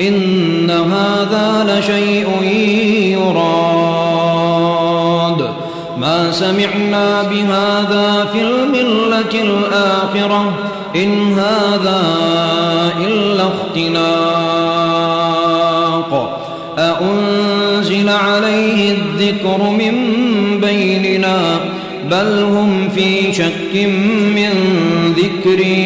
إن هذا لشيء يراد. ما سمعنا بهذا في الملة الآخرة إن هذا إلا اختلاق. أأنزل عليه الذكر من بيننا؟ بل هم في شك من ذكري.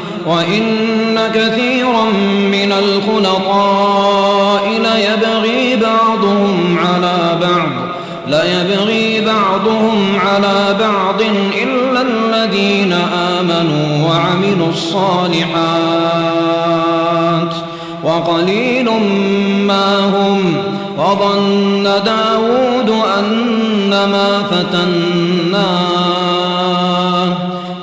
وإن كثيرا من الخلطاء ليبغي بعضهم على بعض ليبغي بعضهم على بعض إلا الذين آمنوا وعملوا الصالحات. وقليل ما هم وظن داود أنما فتناه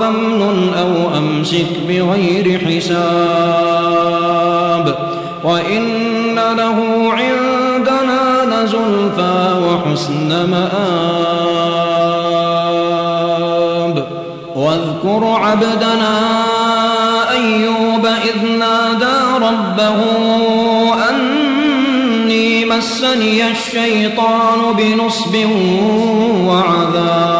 فامنن أو أمسك بغير حساب. وإن له عندنا لزلفى وحسن مآب. واذكر عبدنا أيوب إذ نادى ربه أني مسني الشيطان بنصب وعذاب.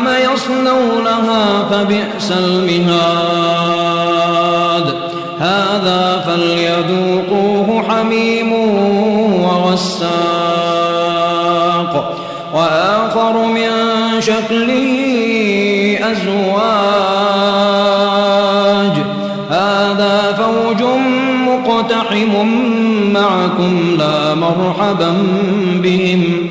يصلونها فبئس المهاد. هذا فليذوقوه حميم وغساق. وآخر من شكله أزواج. هذا فوج مقتحم معكم لا مرحبا بهم.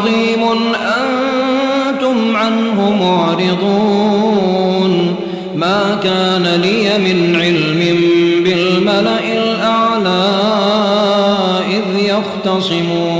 عظيم أنتم عنه معرضون. ما كان لي من علم بالملأ الأعلى إذ يختصمون.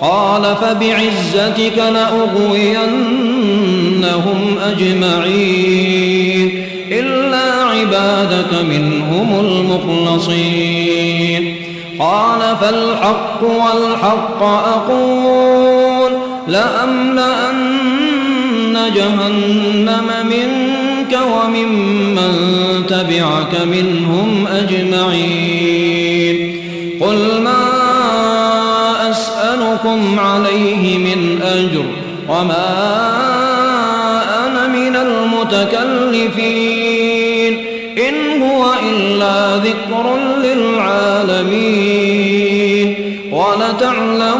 قال فبعزتك لأغوينهم أجمعين إلا عبادك منهم المخلصين قال فالحق والحق أقول لأملأن جهنم منك وممن تبعك منهم أجمعين قل ما أسألكم عليه من أجر وما أنا من المتكلفين إن هو إلا ذكر للعالمين ولتعلمن نبأه